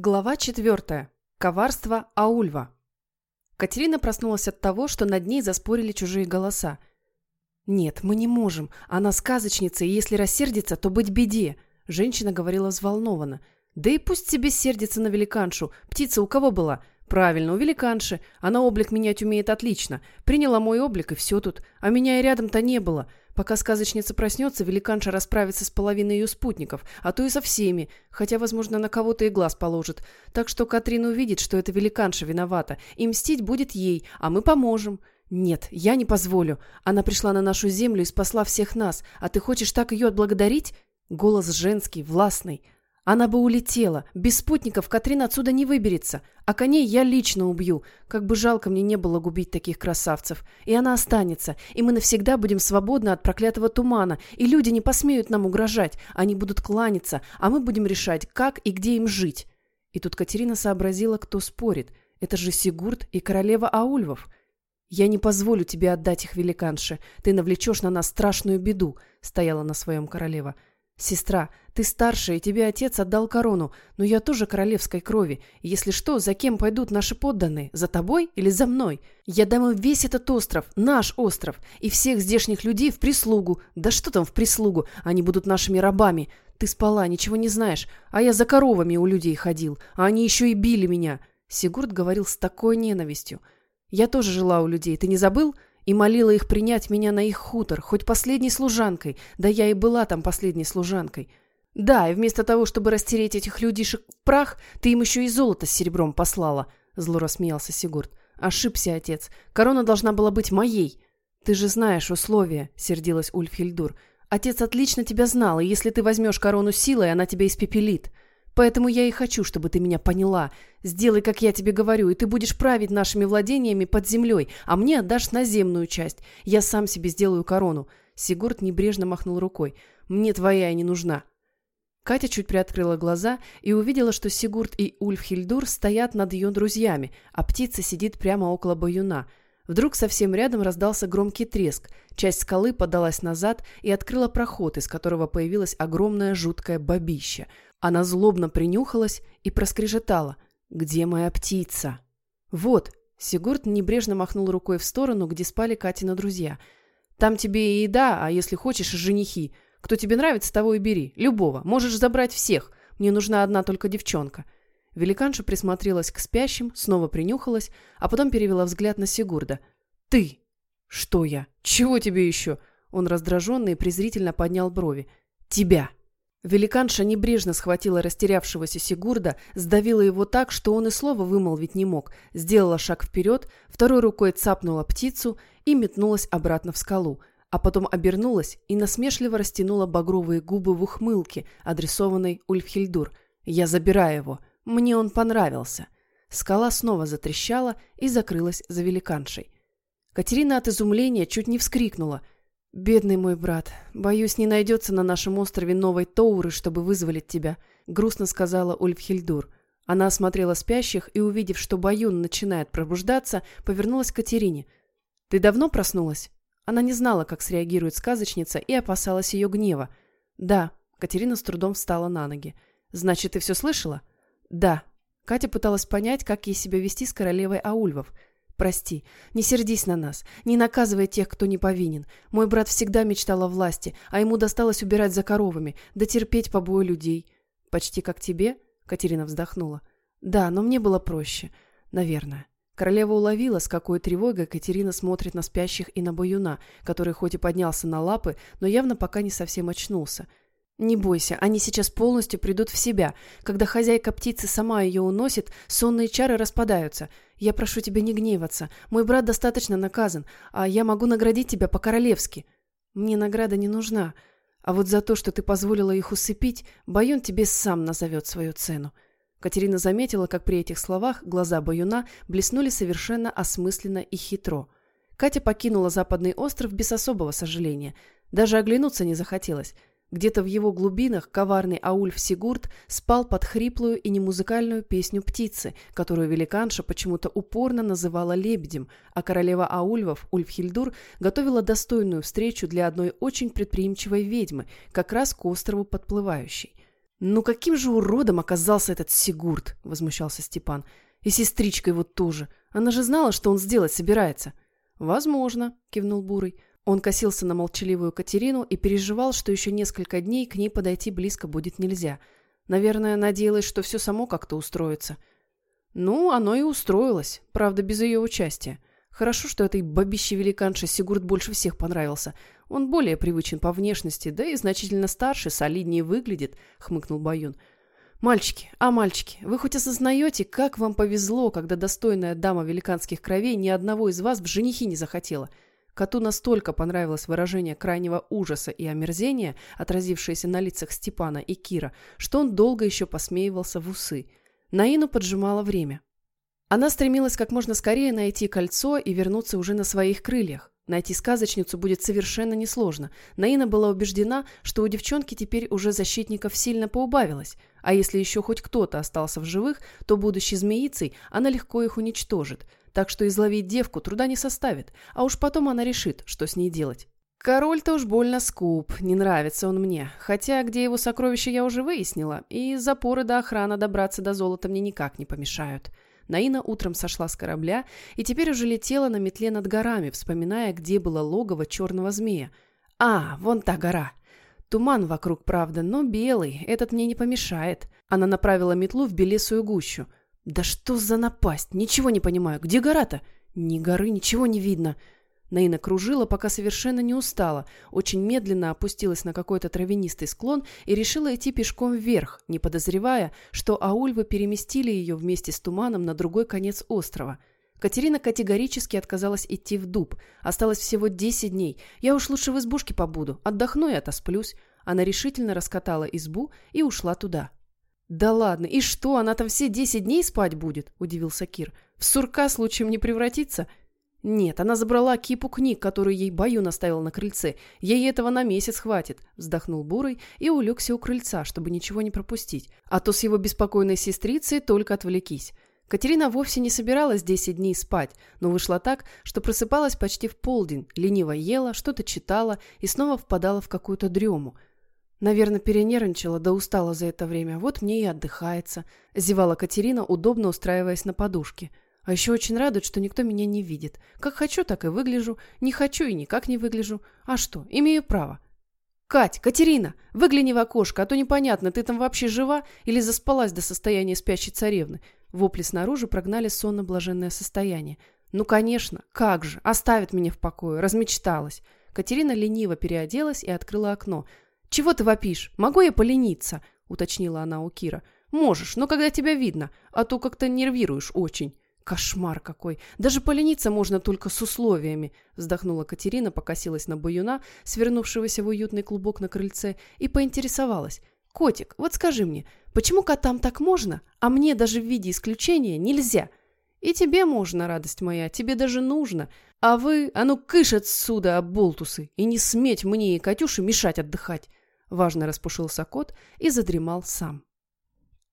Глава четвертая. Коварство Аульва. Катерина проснулась от того, что над ней заспорили чужие голоса. «Нет, мы не можем. Она сказочница, и если рассердится, то быть беде», – женщина говорила взволнованно. «Да и пусть себе сердится на великаншу. Птица у кого была? Правильно, у великанши. Она облик менять умеет отлично. Приняла мой облик, и все тут. А меня и рядом-то не было. Пока сказочница проснется, великанша расправится с половиной ее спутников, а то и со всеми, хотя, возможно, на кого-то и глаз положит. Так что Катрина увидит, что это великанша виновата, и мстить будет ей, а мы поможем. Нет, я не позволю. Она пришла на нашу землю и спасла всех нас, а ты хочешь так ее отблагодарить? Голос женский, властный. Она бы улетела. Без спутников Катрина отсюда не выберется. А коней я лично убью. Как бы жалко мне не было губить таких красавцев. И она останется. И мы навсегда будем свободны от проклятого тумана. И люди не посмеют нам угрожать. Они будут кланяться, а мы будем решать, как и где им жить. И тут Катерина сообразила, кто спорит. Это же Сигурд и королева Аульвов. «Я не позволю тебе отдать их великанше. Ты навлечешь на нас страшную беду», — стояла на своем королева. «Сестра, ты старшая, и тебе отец отдал корону, но я тоже королевской крови. Если что, за кем пойдут наши подданные? За тобой или за мной? Я дам им весь этот остров, наш остров, и всех здешних людей в прислугу. Да что там в прислугу? Они будут нашими рабами. Ты спала, ничего не знаешь, а я за коровами у людей ходил, а они еще и били меня». Сигурд говорил с такой ненавистью. «Я тоже жила у людей, ты не забыл?» И молила их принять меня на их хутор, хоть последней служанкой, да я и была там последней служанкой. Да, и вместо того, чтобы растереть этих людишек в прах, ты им еще и золото с серебром послала, — зло рассмеялся Сигурд. Ошибся, отец. Корона должна была быть моей. Ты же знаешь условия, — сердилась Ульфхильдур. Отец отлично тебя знал, и если ты возьмешь корону силой, она тебя испепелит. Поэтому я и хочу, чтобы ты меня поняла. Сделай, как я тебе говорю, и ты будешь править нашими владениями под землей, а мне отдашь наземную часть. Я сам себе сделаю корону». Сигурд небрежно махнул рукой. «Мне твоя не нужна». Катя чуть приоткрыла глаза и увидела, что Сигурд и Ульфхильдур стоят над ее друзьями, а птица сидит прямо около баюна. Вдруг совсем рядом раздался громкий треск. Часть скалы подалась назад и открыла проход, из которого появилась огромная жуткая бабища – она злобно принюхалась и проскрежетала. «Где моя птица?» «Вот», — Сигурд небрежно махнул рукой в сторону, где спали Катина друзья. «Там тебе и еда, а если хочешь, женихи. Кто тебе нравится, того и бери. Любого. Можешь забрать всех. Мне нужна одна только девчонка». Великанша присмотрелась к спящим, снова принюхалась, а потом перевела взгляд на Сигурда. «Ты!» «Что я? Чего тебе еще?» Он раздраженно и презрительно поднял брови. «Тебя!» Великанша небрежно схватила растерявшегося Сигурда, сдавила его так, что он и слова вымолвить не мог, сделала шаг вперед, второй рукой цапнула птицу и метнулась обратно в скалу, а потом обернулась и насмешливо растянула багровые губы в ухмылке, адресованной Ульфхильдур. «Я забираю его. Мне он понравился». Скала снова затрещала и закрылась за великаншей. Катерина от изумления чуть не вскрикнула – «Бедный мой брат, боюсь, не найдется на нашем острове новой Тоуры, чтобы вызволить тебя», — грустно сказала Ульфхильдур. Она осмотрела спящих и, увидев, что Баюн начинает пробуждаться, повернулась к Катерине. «Ты давно проснулась?» Она не знала, как среагирует сказочница, и опасалась ее гнева. «Да», — Катерина с трудом встала на ноги. «Значит, ты все слышала?» «Да». Катя пыталась понять, как ей себя вести с королевой Аульвов — Прости, не сердись на нас, не наказывай тех, кто не повинен. Мой брат всегда мечтал о власти, а ему досталось убирать за коровами, да терпеть побои людей. Почти как тебе? Катерина вздохнула. Да, но мне было проще. Наверное. Королева уловила, с какой тревогой Катерина смотрит на спящих и на Баюна, который хоть и поднялся на лапы, но явно пока не совсем очнулся. Не бойся, они сейчас полностью придут в себя. Когда хозяйка птицы сама ее уносит, сонные чары распадаются. Я прошу тебя не гневаться. Мой брат достаточно наказан, а я могу наградить тебя по-королевски. Мне награда не нужна. А вот за то, что ты позволила их усыпить, Баюн тебе сам назовет свою цену. Катерина заметила, как при этих словах глаза Баюна блеснули совершенно осмысленно и хитро. Катя покинула западный остров без особого сожаления. Даже оглянуться не захотелось. Где-то в его глубинах коварный Аульф Сигурд спал под хриплую и немузыкальную песню птицы, которую великанша почему-то упорно называла лебедем, а королева Аульвов, Ульфхильдур, готовила достойную встречу для одной очень предприимчивой ведьмы, как раз к острову подплывающей. «Ну каким же уродом оказался этот Сигурд?» – возмущался Степан. «И сестричка его тоже. Она же знала, что он сделать собирается». «Возможно», – кивнул Бурый. Он косился на молчаливую Катерину и переживал, что еще несколько дней к ней подойти близко будет нельзя. Наверное, надеялась, что все само как-то устроится. Ну, оно и устроилось, правда, без ее участия. Хорошо, что этой бабище великанше Сигурд больше всех понравился. Он более привычен по внешности, да и значительно старше, солиднее выглядит, хмыкнул Баюн. «Мальчики, а мальчики, вы хоть осознаете, как вам повезло, когда достойная дама великанских кровей ни одного из вас в женихи не захотела?» Коту настолько понравилось выражение крайнего ужаса и омерзения, отразившееся на лицах Степана и Кира, что он долго еще посмеивался в усы. Наину поджимало время. Она стремилась как можно скорее найти кольцо и вернуться уже на своих крыльях. Найти сказочницу будет совершенно несложно. Наина была убеждена, что у девчонки теперь уже защитников сильно поубавилось, а если еще хоть кто-то остался в живых, то, будучи змеицей, она легко их уничтожит, так что изловить девку труда не составит, а уж потом она решит, что с ней делать. Король-то уж больно скуп, не нравится он мне, хотя где его сокровища я уже выяснила, и запоры до охраны добраться до золота мне никак не помешают. Наина утром сошла с корабля и теперь уже летела на метле над горами, вспоминая, где было логово черного змея. «А, вон та гора!» Туман вокруг, правда, но белый, этот мне не помешает. Она направила метлу в белесую гущу. «Да что за напасть? Ничего не понимаю. Где гора-то?» «Ни горы, ничего не видно». Наина кружила, пока совершенно не устала, очень медленно опустилась на какой-то травянистый склон и решила идти пешком вверх, не подозревая, что аульвы переместили ее вместе с туманом на другой конец острова. Катерина категорически отказалась идти в дуб. Осталось всего 10 дней. Я уж лучше в избушке побуду, отдохну и отосплюсь. Она решительно раскатала избу и ушла туда. «Да ладно, и что, она там все 10 дней спать будет?» – удивился Кир. «В сурка случаем не превратится?» «Нет, она забрала кипу книг, которую ей Баю наставил на крыльце. Ей этого на месяц хватит», — вздохнул Бурый и улегся у крыльца, чтобы ничего не пропустить. А то с его беспокойной сестрицей только отвлекись. Катерина вовсе не собиралась десять дней спать, но вышла так, что просыпалась почти в полдень, лениво ела, что-то читала и снова впадала в какую-то дрему. Наверное, перенервничала да устала за это время, вот мне и отдыхается. Зевала Катерина, удобно устраиваясь на подушке. — а еще очень радует, что никто меня не видит. Как хочу, так и выгляжу. Не хочу и никак не выгляжу. А что, имею право. «Кать, Катерина, выгляни в окошко, а то непонятно, ты там вообще жива или заспалась до состояния спящей царевны?» Вопли снаружи прогнали сонно-блаженное состояние. «Ну, конечно, как же, оставит меня в покое, размечталась». Катерина лениво переоделась и открыла окно. «Чего ты вопишь? Могу я полениться?» — уточнила она у Кира. «Можешь, но когда тебя видно, а то как-то нервируешь очень». Кошмар какой! Даже полениться можно только с условиями, вздохнула Катерина, покосилась на баюна, свернувшегося в уютный клубок на крыльце, и поинтересовалась. «Котик, вот скажи мне, почему котам так можно, а мне даже в виде исключения нельзя?» «И тебе можно, радость моя, тебе даже нужно. А вы, а ну кыш отсюда, оболтусы, и не сметь мне и Катюше мешать отдыхать!» Важно распушился кот и задремал сам.